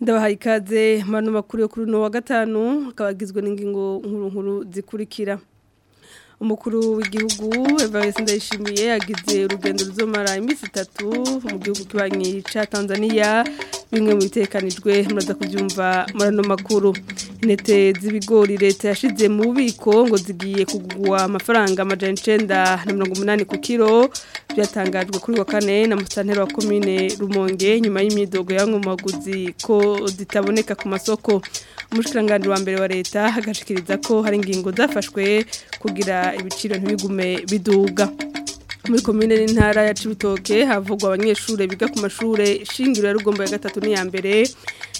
ikaze manu makuru yo kuri no wa gatanu akabagizwe n'ingingo nkuru nkuru zikurikira umukuru w'igihugu Evariste Ndayishimiye yagize urugendo ruzomara iminsi itatu mu gihugu kibanyi cya Tanzania bimwe mu bitekanijwe muraza kubyumva murano makuru intete z'ibigori leta yashize mu bubiko ngo zigiye kugwa amafaranga amajana umunani ku kilo byatangajwe kuri wa kane na musitanteri wa komine rumonge nyuma y'imyidogo y'ankomaguzi ko zitaboneka ku masoko umushikiranganji wa mbere wa leta agashikiriza ko hari ingingo zafashwe kugira ibiciro ntibigume biduga muri komine n'intara ya Cibitoke havugwa abanyeshuri biga ku mashure shingiro ya Rugombo ya gatatu n'iya mbere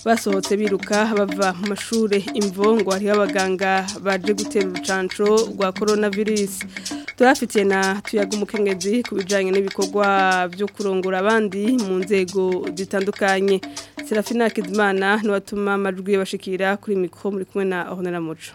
basohotse biruka bava mu mashure imvongo hariho abaganga baje gutera urucanco rwa coronavirus turafitiye na tuyaga umukengezi ku bijanye n'ibikorwa byo kurongora abandi mu nzego zitandukanye Serafina Kidimana niwe atuma amajwi bashikira kuri mikro muri kumwe na Honora Muco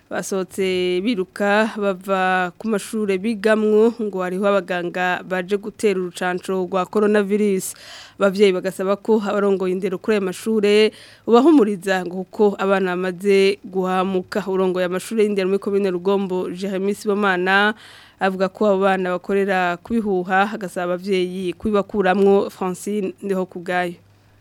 basohotse biruka bava ku mashuri bigamwo ngo hariho abaganga baje gutera urucanco rwa coronavirus abavyeyi bagasaba ko abarongoye indero kuri aya mashure ubahumuriza ngo kuko abana bamaze guhamuka urongoye amashure y'indero muri komine rugombo Jeremy Sibomana avuga ko abo bana bakorera kubihuha agasaba abavyeyi kubibakuramwo Francine ndeho kugayo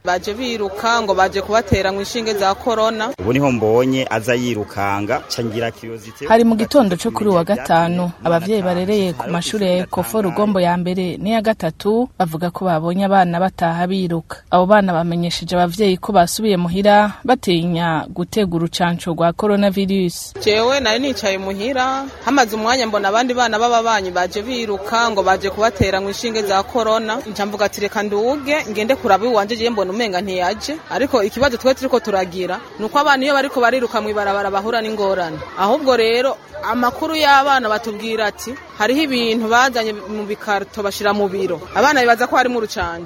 baje biruka ngo baje kubatera mu inshinge za korona ubu niho mbonye aza yirukanga ngira kiriyozite hari mu gitondo cyo kuri wa gatanu abavyeyi barereye ku mashuri ya ekofo rugombo ya mbere n'iya gatatu bavuga ko babonye abana bataha biruka abo bana bamenyesheje abavyeyi ko basubiye muhira batinya gutega urucanco rwa coronavirus jewe nari nicaye muhira hamaze umwanya mbona abandi bana b'ababanyi baje biruka ngo baje kubatera mu inshinge za korona nca mvuga ati reka nduge ngende kuraba iwanje jewe mbona umenga ntiyaje ariko ikibazo twe turiko turagira ni uko abana iyo bariko bariruka mw'ibarabara bahura n'ingorane ahubwo rero amakuru y'abana batubwira ati hariho ibintu bazanye mu bikarito bashyira mu biro abana bibaza ko harimo urucanji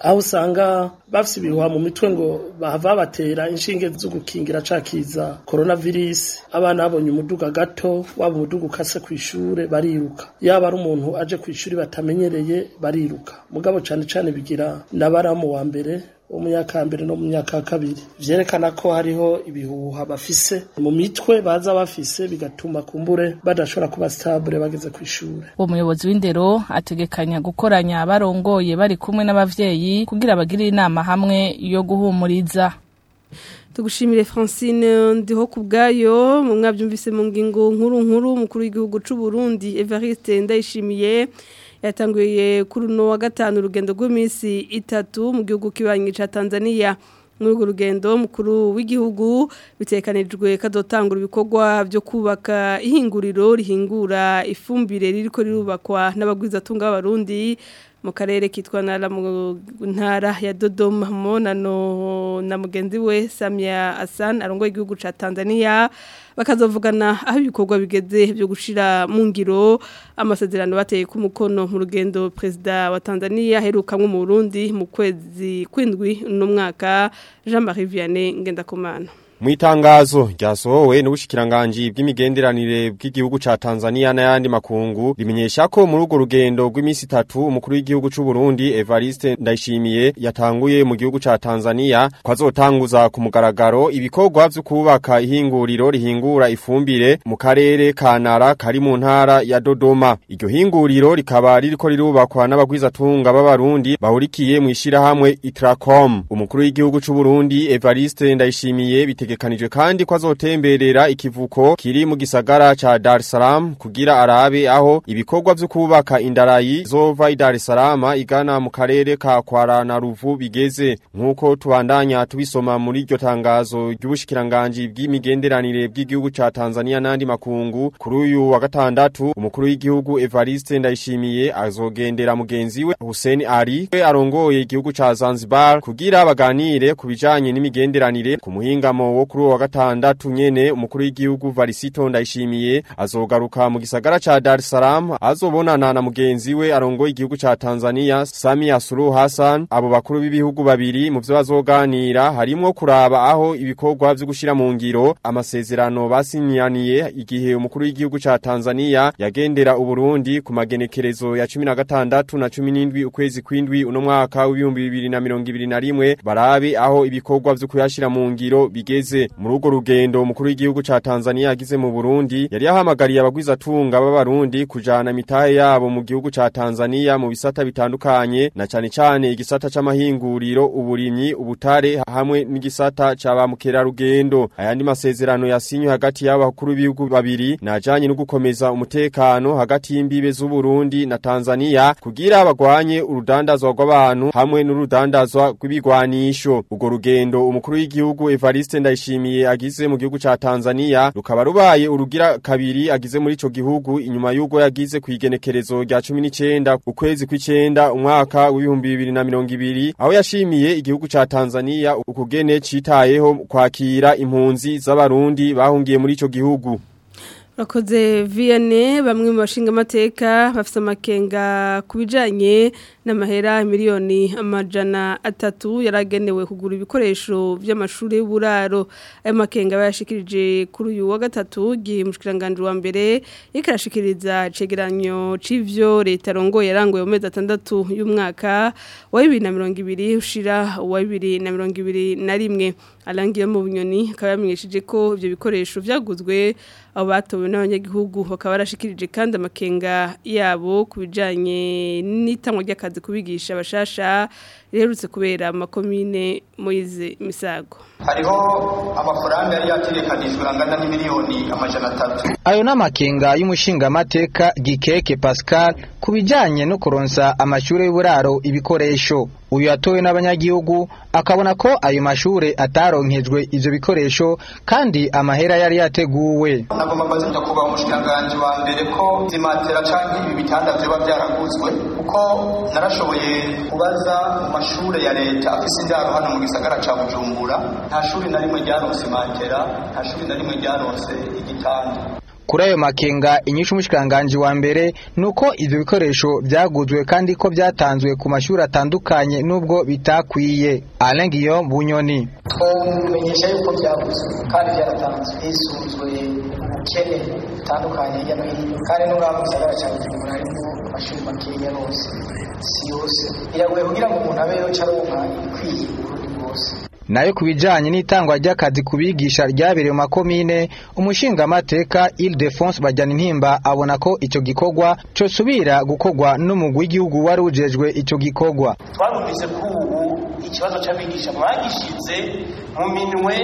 aho usanga bafite ibihuha mu mitwe ngo bahava batera inshinge zo gukingira cakiza corona virus abana babonye umuduga gato waba umuduga ukase ku bariruka yaba ari umuntu aje ku batamenyereye bariruka mugabo cyane cyane bigira nabaramu wa mbere wo mu myaka ya mbere no mu myaka ya kabiri vyerekana ko hariho ibihuha bafise mu mitwe baza bafise bigatuma kumbure badashobora kuba stable bageze ku ishure uwo muyobozi w'indero ategekanya gukoranya abarongoye bari kumwe n'abavyeyi kugira bagire inama hamwe yo guhumuriza tugushimire francine ndiho ku bwayo mu mwabyumvise mu ngingo nkuru nkuru Mukuru w'igihugu cy'u Burundi evariste ndayishimiye yatanguye kuri uno wa gatanu urugendo rw'iminsi itatu mu gihugu kibanyi cya tanzania muri rugendo mukuru w'igihugu bitekanijwe kadotangura azotangura ibikorwa byo kubaka ihinguriro rihingura ifumbire ririko rirubakwa n'abagwizatunga b'abarundi mu karere kitwa ntara mu ntara ya dodoma monano na mugenzi we Samia Asan arongoye igihugu cya tanzania bakazavugana aho ibikorwa bigeze byo gushira mu ngiro amasezerano bateye ku mukono mu rugendo perezida wa Tanzania aherukamwe mu Burundi mu kwezi kw'indwi no mwaka Jean Marie Vianney Ngendakumana Mwitangazo ryasohowe n'ubushikiranganji bw'imigenderanire bw'igihugu ca Tanzania n'ayandi makungu rimenyesha ko muri urwo rugendo rw'imisi itatu umukuru w'igihugu c'u Burundi Evariste Ndayishimiye yatanguye mu gihugu ca Tanzania kwazotanguza ku mugaragaro ibikorwa vyo kubaka ihinguriro rihingura ifumbire mu karere ka Nara kari mu ntara ya Dodoma. Iryo hinguriro rikaba ririko rirubakwa n'abagwizatunga b'abarundi bahurikiye mu hamwe Itracom. Umukuru w'igihugu c'u Burundi Evariste Ndayishimiye bitegekanijwe kandi kwa azotemberera ikivuko kiri mu gisagara ca Dar es Salaam kugira arabe aho ibikorwa byo kubaka indarayi zova i Dar es Salaam igana mu karere ka Kwara na Ruvu bigeze nkuko tubandanya tubisoma muri iryo tangazo ry'ubushikiranganje bw'imigenderanire bw'igihugu ca Tanzania nandi makungu kuri uyu wa gatandatu umukuru w'igihugu Evariste Ndayishimiye azogendera mugenzi we Hussein Ali we arongoye igihugu ca Zanzibar kugira baganire kubijanye n'imigenderanire ku muhingamo wo kuri wa gatandatu nyene umukuru w'igihugu Varisito Ndayishimiye azogaruka mu gisagara ca Dar es Salaam azobonana na mugenzi we arongoye igihugu ca Tanzania Samia Suluhu Hassan abo bakuru b'ibihugu babiri mu vyo bazoganira harimwo kuraba aho ibikorwa vyo gushira mu ngiro amasezerano basinyaniye igihe umukuru w'igihugu ca Tanzania yagendera uburundi ku magenekerezo ya 16 na 17 ukwezi kwindwi uno mwaka w'ibihumbi 2021 barabe aho ibikorwa vyo kuyashira mu ngiro bigeze bagwize muri urwo rugendo umukuru w'igihugu ca Tanzania yagize mu Burundi yari yahamagariye abagwiza tunga b'abarundi kujana mitahe yabo mu gihugu ca Tanzania mu bisata bitandukanye na cyane cyane igisata c'amahinguriro uburimyi ubutare hamwe n'igisata ca rugendo ayandi masezerano yasinywe hagati y'abakuru b'ibihugu babiri najanye no gukomeza umutekano hagati y'imbibe z'Uburundi na Tanzania kugira abagwanye urudandazwa rw'abantu hamwe n'urudandazwa rw'ibigwanisho urwo rugendo umukuru w'igihugu Evariste Ndayishimiye yashimiye agize mu gihugu ca Tanzania rukaba rubaye urugira kabiri agize muri ico gihugu inyuma yugo yagize kwigenekerezo rya 19 ukwezi kw'icenda umwaka w'ibihumbi 2020 aho yashimiye igihugu ca Tanzania ukugene citayeho kwakira impunzi z'abarundi bahungiye muri ico gihugu Rakoze Vianney bamwe mu bashinga amateka bafite amakenga ku bijyanye n'amahera miliyoni amajana atatu yaragenewe kugura ibikoresho by'amashuri y'uburaro ayo makenga bayashikirije kuri uyu wa gatatu igihe umushyikiranganji wa mbere ikarashikiriza cegeranyo cy'ibyo leta rongoye yaranguye mu mezi atandatu y'umwaka wa bibiri na mirongo ibiri ushira wa bibiri na mirongo ibiri na rimwe arangiye mu bunyoni akaba yamenyesheje ko ibyo bikoresho byaguzwe abatowe n'abanyagihugu bakaba barashikirije kandi amakenga yabo ku bijyanye n'itanwa ry'akazi kubigisha abashasha riherutse kubera amakomine muyize Misago hariho amafaranga yari yategekanijwe angana n'imiliyoni amajana atatu ayo ni amakenga y'umushingamateka Gikeke Pascal ku bijyanye no kuronsa amashuri y'uburaro ibikoresho uyu yatowe n'abanyagihugu akabona ko ayo mashuri ataronkejwe ibyo bikoresho kandi amahera yari yateguwe nagomba maze ndakubaha umushinganganji wa mbere ko zimatera cyangwa ibi bitanda byaba byaraguzwe kuko narashoboye kubaza mu amashure ya leta afise indaro hano mu gisagara ca Bujumbura nta shuri na rimwe ryaronse matera nta shuri na rimwe ryaronse igitanda kuri ayo makenga inyishu umushikiranganji wa mbere nuko ivyo bikoresho byaguzwe kandi ko byatanzwe ku mashuri atandukanye nubwo bitakwiye Alain Bunyoni twomumenyesha yuko byaguzwe kandi byaratanzwe hisuzwe ubukene butandukanye hirya no hino kandi n'uraba mu gisagara ca Bujumbura harimo amashuri makeya yose si yose biragoye kugira ngo umuntu abeho caronka ikwiye uburundi bwose nayo ku bijyanye n'itangwa ry'akazi ku bigisha ryabereye mu makomine umushingamateka Ildefonse bajyana intimba abona ko icyo gikorwa cyosubira gukorwa n'umugwi w'igihugu wari ujejwe icyo gikorwa twarumvise ko ubu ikibazo cy'abigisha mwagishinze mu minwe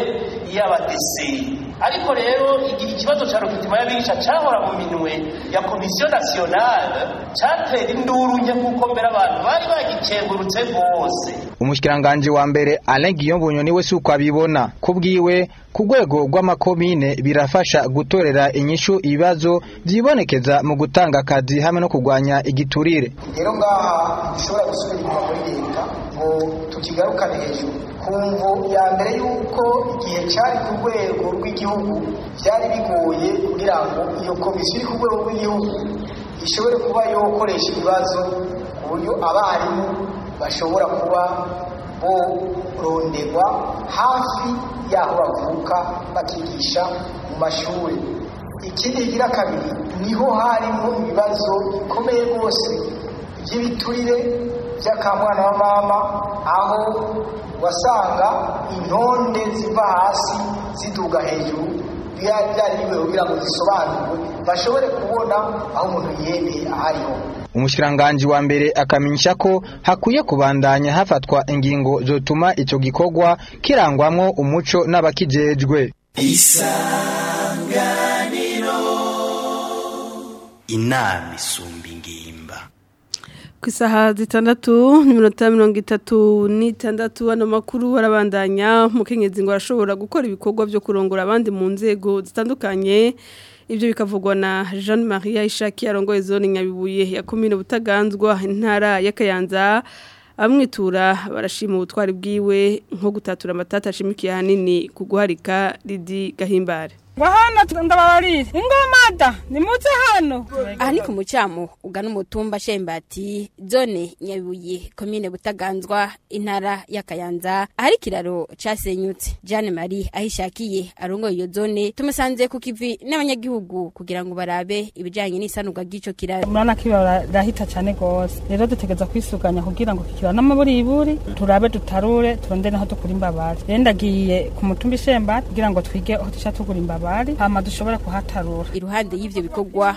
y'abadeseye ariko rero igihe ikibazo cya rukitima y'abigisha cyahora mu minwe ya komisiyo nasiyonale cyatera induru nke nk'uko mbere abantu bari bagikengurutse bose umushyiranganje wa mbere Alain Guillaume Bunyoni we si uko abibona ku bwiwe ku rwego rw'amakomine birafasha gutorera inyishu ibibazo byibonekeza mu gutanga akazi hamwe no kurwanya igiturire rero ngaha dushobora gusubira inyuma muri leta ngo tukigarukane hejuru ku ya mbere y'uko igihe cyari ku rwego rw'igihugu byari bigoye kugira ngo iyo komisiyo iri ku rwego rw'igihugu ishobore kuba yo ibibazo ku buryo abarimu bashobora kuba borondegwa hafi y'aho bavuka bakigisha mu mashuri ikindi gira kabiri niho harimo ibibazo bikomeye rwose by'ibiturire by'akamwana wa mama aho wasanga intonde ziva hasi ziduga hejuru biba byariwe kugira ngo zisobanurwe bashobore kubona aho umuntu yemeye ahariho umushikiranganji wa mbere akamenyesha ko hakwiye kubandanya hafatwa ingingo zotuma icyo gikorwa kirangwamo umuco n'abakijejwe isanganiro inama isumba ingimba ku isaha zitandatu n'iminota mirongo itatu n'itandatu ano makuru arabandanya mukenyezi ngo arashobora gukora ibikorwa byo kurongora abandi mu nzego zitandukanye ibyo bikavugwa na jean marie ishaki yarongoye zone nyabibuye ya komine butaganzwa intara ya kayanza abamwitura barashima ubutwari bwiwe nko gutatura amatata ashimikiye ahanini ku guharika ridi gahimbare bahano ndababarire ingoma da nimutse hano aha ni ku mucamo ugana umutumba shembati zone nyabibuye komine butaganzwa intara ya kayanza ahari ikiraro Jane Jeanne Marie ahishakiye arungo iyo zone tumusanze ku kivi n'abanyagihugu kugira ngo barabe ibijanye n'isanurwa ry'ico kiraro murana kibarahita cyane gose rero dutegeza kwisuganya kugira ngo kikira n'amaburiburi turabe dutarure turonde naho dukura imbabare rero ndagiye ku mutumba ishembati kugira ngo twige aho tuca tugura imbabare abari hama dushobora kuhatarura iruhande y’ibyo bikogwa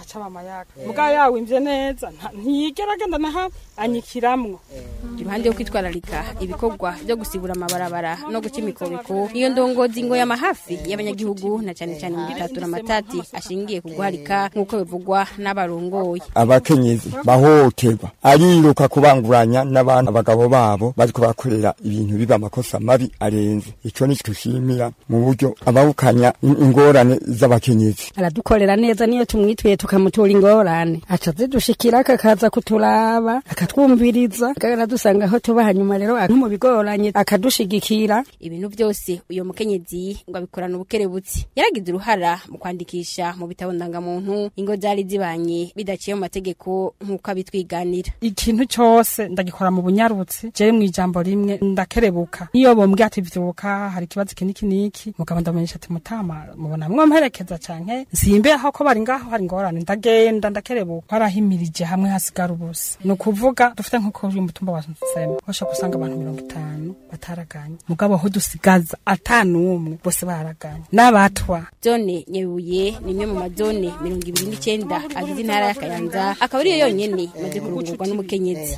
akacaba amayaga eh. mbwa yawimvye neza ntiyigera agenda naha anyikiramwo eh. iruhande yo kwitwararika ibikorwa byo gusibura amabarabara no guca imikobeko iyo ndongozi ngo y'amahafi y'abanyagihugu na cyane cyane mu gitatu na matati ashingiye ku guharika nk'uko bivuga bikorwa n'abarongoye abakenyezi bahohoterwa ariruka kubanguranya n'abantu abagabo babo bari kubakorera ibintu biba amakosa mabi arenze icyo ni tushimira mu buryo abawukanya ingorane z'abakenyezi aradukorera neza niyo tumwituye tukamutura ingorane aca zidushikira akakaza kuturaba akatwumviriza akaradusanga aho tuba hanyuma rero no mu bigoranye akadushigikira ibintu byose uyu mukenyezi ngo abikorana ubukerebutsi yaragize uruhara mu kwandikisha mu bitabo ndangamuntu ingo zari zibanye bidaciye mu mategeko nk'uko abitwiganira ikintu cyose ndagikora mu bunyarutsi je mu ijambo rimwe ndakerebuka iyo bombwe ati vyoka hari kibazo kiniki kiniki mugabo ndamenyesha ati mutama mubona mwamperekeza canke nsimbe aho ko bari ngaho hari ingorane ndagenda ndakerebuka barahimirije hamwe hasigara ubusa ni ukuvuga dufite nk'uko uyu mutumba wa washobora gusanga abantu mirongo itanu bataraganye mugabo aho dusigaza atanu umwe bose baraganye n'abatwa zone nyebuye ni imwe mu madone mirongo ibiri n'icyenda icyenda azize intara y'akayanza akaba ariyo yonyine maze kurungurwa n'umukenyezi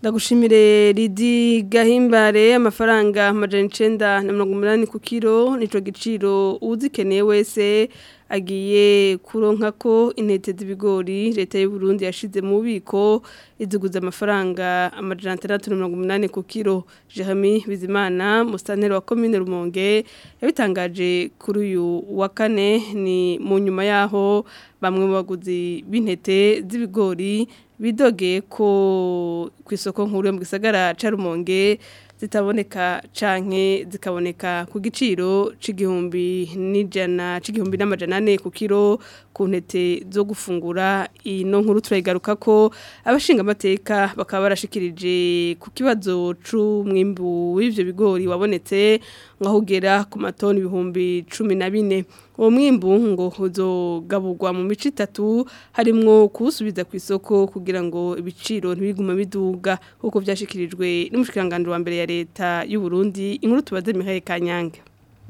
ndagushimire ridi gahimbare amafaranga amajana icenda na mirongo umunani ku kiro nico giciro uzikeneye wese agiye kuronka ko intete z'ibigori leta y'u Burundi yashize mu bubiko iziguza amafaranga amajana atandatu na ku kilo Jeremy Bizimana musantere wa commune Rumonge yabitangaje kuri uyu wa kane ni mu nyuma yaho bamwe mu baguzi b'intete z'ibigori bidogeye ko ku isoko nkuru yo mu gisagara ca Rumonge zitaboneka canke zikaboneka ku giciro c'igihumbi n'ijana c'igihumbi n'amajana ane ku kiro ku ntete zo gufungura ino nkuru turayigaruka ko abashingamateka bakaba barashikirije ku kibazo c'umwimbu w'ivyo bigori wabonetse ngo ahugera ku matoni ibihumbi cumi na bine uwo mwimbu ngo uzogaburwa mu mici itatu harimo kuwusubiza ku isoko kugira ngo ibiciro ntibigume biduga nk'uko byashyikirijwe n'umushyirangantego wa mbere ya leta y'u Burundi inkuru tubaze Mihaye Kanyange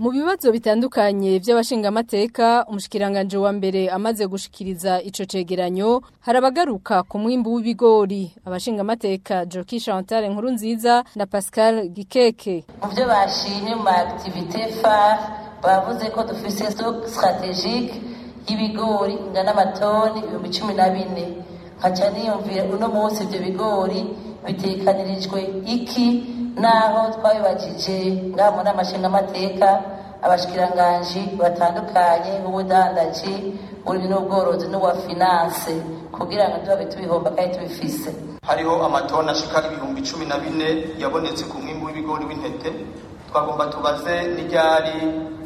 mu bibazo bitandukanye by'abashingamateka umushikiranganje wa mbere amaze gushikiriza ico cegeranyo harabagaruka ku mwimbu w'ibigori abashingamateka Joki Chantal nkuru nziza na Pascal Gikeke mu byo bashimye mu activité phare bavuze ko dufite sitoke sitarategike y'ibigori ingana amatoni ibihumbi cumi na bine nkaca niyumvira uno munsi ibyo bigori bitekanirijwe iki n'aho twabibagije ngaha muri amashinga amateka abashikiranganji batandukanye b'ubudandaji buri n'ubworozi n'uwa finance kugira ngo tubabe tubihomba kandi tubifise hariho amatoni ashika ibihumbi cumi na bine yabonetse ku mwimbu ibigori w'intete twagomba tubaze n'iryari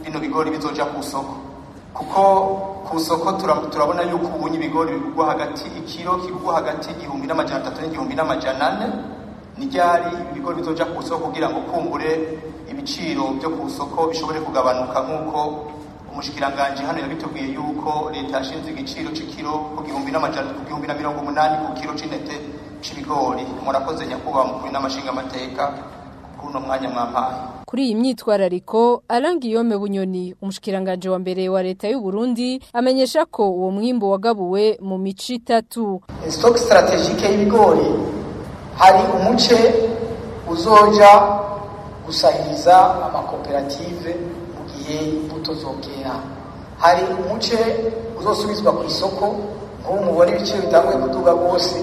bino bigori bizoja ku isoko kuko ku isoko turabona yuko ubunye ibigori bigurwa hagati ikiro kigurwa hagati igihumbi n'amajana atatu n'igihumbi n'amajana ane n'iryari ibigori bizoja ku isoko kugira ngo kumbure ibiciro byo ku isoko bishobore kugabanuka nk'uko umushikiranganji hano yabitubwiye yuko leta yashinze igiciro c'ikiro ku gihumbi n'amajana ku gihumbi na mirongo umunani ku kiro c'intete c'ibigori murakoze nyakubahwa mukuru n'amashinga amateka kuno mwanya mwampaye kuri iyi myitwarariko Arangiyome Bunyoni umushikiranganje wa mbere wa leta y'u Burundi amenyesha ko uwo mwimbo wagabuwe mu mici itatu stock strategique y'ibigori hari umuce uzoja gusahiriza amakoperative mu gihe imbuto zokera hari umuce uzosubizwa ku isoko nk'ubu mubona ibiciro bitanguye kuduga rwose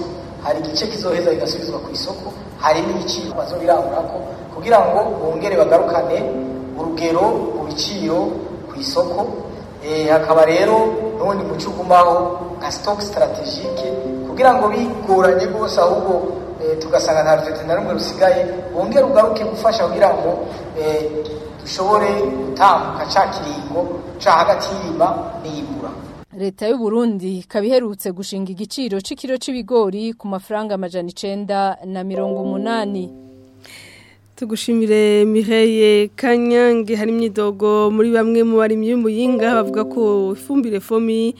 hari igice kizoheza kigasubizwa ku isoko hari n'ibiciro bazobirangurako kugira ngo bongere bagarukane urugero mu biciro ku isoko eh, hakaba rero n'ubundi muco ugumaho nka stock strategique kugira ngo bigoranye rwose ahubwo eh, tugasanga nta rufite na rumwe rusigaye bongere ugaruke gufasha kugira ngo eh, dushobore gutambuka ca kiringo ca hagati y'irima leta y'u Burundi ikaba iherutse gushinga igiciro c'ikiro cy’ibigori ku mafaranga amajana icenda na mirongo umunani tugushimire Mireye Kanyange hari imyidogo muri bamwe mu bari y'umuyinga bavuga ko ifumbire fomi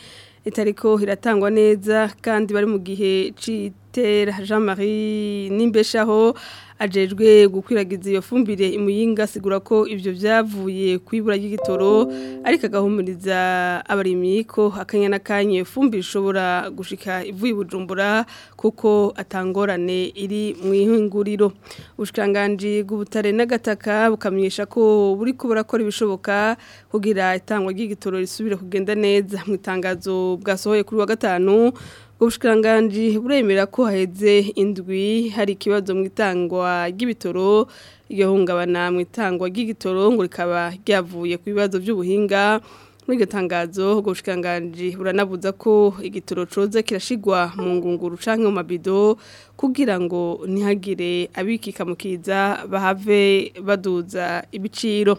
itariko iratangwa neza kandi bari mu gihe citera Jean Marie nimbeshaho ajejwe gukwiragiza iyo fumbire imuyinga asigura ko ibyo byavuye ku ibura ry'igitoro ariko agahumuriza abarimyi ko akanya n'akanya iyo fumbire ishobora gushika ivuye bujumbura kuko atangorane iri mu ihinguriro ubushikanganje bw'ubutare n'agataka bukamenyesha ko buri kubura ko ibishoboka kugira itangwa ry'igitoro risubire kugenda neza mu itangazo bwasohoye kuri wa gatanu ubushikiranganji buremera ko haheze indwi hari ikibazo mu itangwa ry'ibitoro iryo mu itangwa ry'igitoro ngo rikaba ryavuye ku bibazo by'ubuhinga muri iryo tangazo ubushikiranganji buranabuza ko igitoro coza kirashigwa mu ngunguru canke mu mabido kugira ngo ntihagire abikikamukiza bahave baduza ibiciro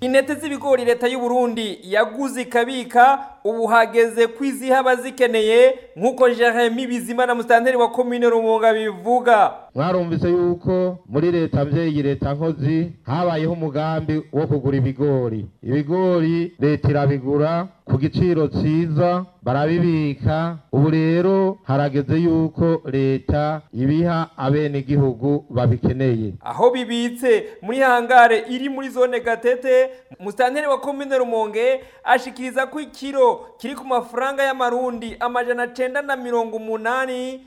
intete z'ibigori leta y’u Burundi yaguze ikabika ubu hageze ku isi haba zikeneye nk'uko jeremy bizimana musitanteri wa komine rumunga bivuga mwarumvise yuko muri leta mbyeyi leta nkozi habayeho umugambi wo kugura ibigori ibigori leta irabigura ku giciro cyiza barabibika ubu rero harageze yuko leta ibiha abenegihugu babikeneye aho bibitse muri hangare iri muri zone gatete musitanteri wa komine rumonge ashikiriza ko ikiro kiri ku mafaranga y'amarundi amajana cyenda na mirongo umunani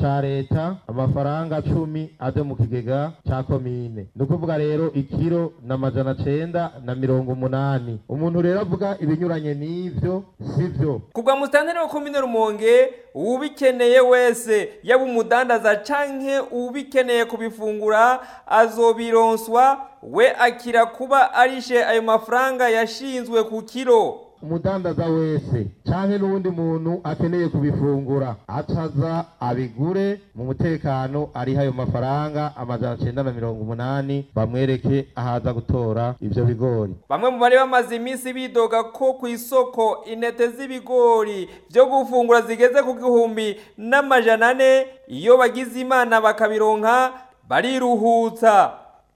cya leta amafaranga cumi aje mu kigega cya komine ni ukuvuga rero ikiro ni amajana cyenda na mirongo umunani umuntu rero avuga ibinyuranye n'ibyo si byo kubwa musitani wa komine rumonge nge ubikeneye wese yaba umudandaza canke ubikeneye kubifungura azobironswa we akira kuba arishe ayo mafaranga yashinzwe ku kiro umudandaza wese cyangwa n'undi muntu akeneye kubifungura ataza abigure mu mutekano ariho ayo mafaranga amajana cyenda na mirongo umunani bamwereke ahaza gutora ibyo bigori bamwe mu bari bamaze iminsi bidoga ko ku isoko intete z'ibigori byo gufungura zigeze ku gihumbi n'amajana ane iyo bagize imana bakabironka bariruhutsa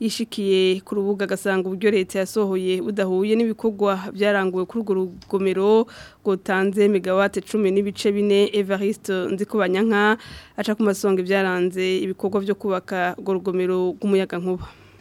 yishikiye ku rubuga agasanga uburyo leta yasohoye budahuye n'ibikorwa byaranguwe kuri urwo rugomero rwatanze megawate cumi n'ibice bine evariste nzikubanyanka aca ku masonga ibyaranze ibikorwa byo kubaka urwo rugomero rw'umuyaga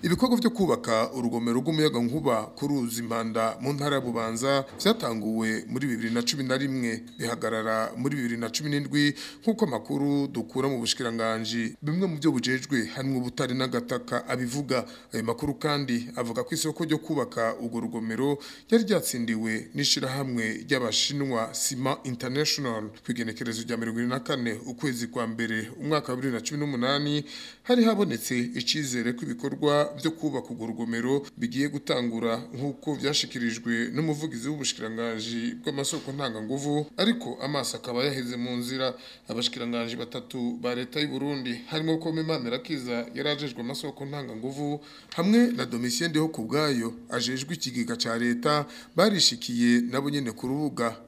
ibikorwa byo kubaka urugomero rw'umuyagankuba ku ruzi impanda mu ntara ya bubanza byatanguwe muri bibiri na cumi na rimwe bihagarara muri bibiri na cumi n'indwi nk'uko amakuru dukura mu bushikiranganji bimwe mu byo bujejwe harimo ubutare n'agataka abivuga ayo makuru kandi avuga ko isoko ryo kubaka urwo rugomero ryari ryatsindiwe n'ishyirahamwe ry'abashinwa sima international ku igenekerezo rya mirongo ine na kane ukwezi kwa mbere umwaka wa bibiri na cumi n'umunani hari habonetse icyizere ko ibikorwa byo kubaka urwo rugomero bigiye gutangura nk'uko byashikirijwe n'umuvugizi w'ubushikiranganje bw'amasoko ntanganguvu ariko amaso akaba yaheze mu nzira abashikiranganje batatu ba leta y'u Burundi harimo Komemana Merakiza yarajejwe amasoko ntanganguvu hamwe na Domitien Ndehokubwayo ajejwe ikigega cya leta barishikiye nabo nyene ku rubuga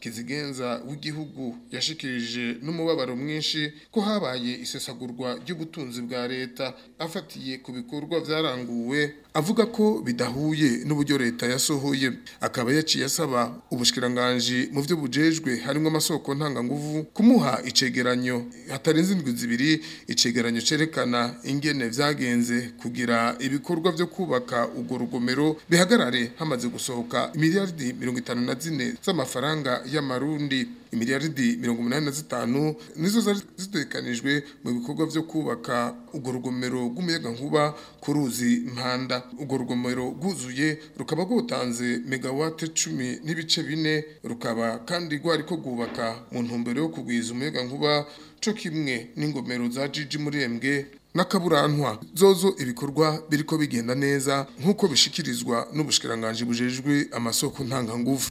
kizigenza w'igihugu yashikirije n'umubabaro mwinshi ko habaye isesagurwa ry'ubutunzi bwa leta afatiye ku bikorwa byaranguwe avuga ko bidahuye n'uburyo leta yasohoye akaba yaciye asaba ubushikiranganje mu byo bujejwe harimo amasoko ntanganguvu kumuha icegeranyo hatarenze indwi zibiri icegeranyo cerekana ingene vyagenze kugira ibikorwa byo kubaka ugo rugomero bihagarare hamaze gusohoka mirongo itanu na 54 z'amafaranga y'amarundi imiliyaridi mirongo umunani na zitanu nizo zari zitekanijwe mu bikorwa byo kubaka urwo rugomero rw'umuyagankuba ku ruzi mpanda urwo rugomero rwuzuye rukaba rwatanze megawate cumi n'ibice bine rukaba kandi rwari ko rwubaka mu ntumbero yo kugwiza umuyagankuba cyo kimwe n'ingomero za jiji muri embwe n'akaburantwa zozo ibikorwa ko bigenda neza nk'uko bishikirizwa n'ubushikiranganje bujejwe amasoko ntanganguvu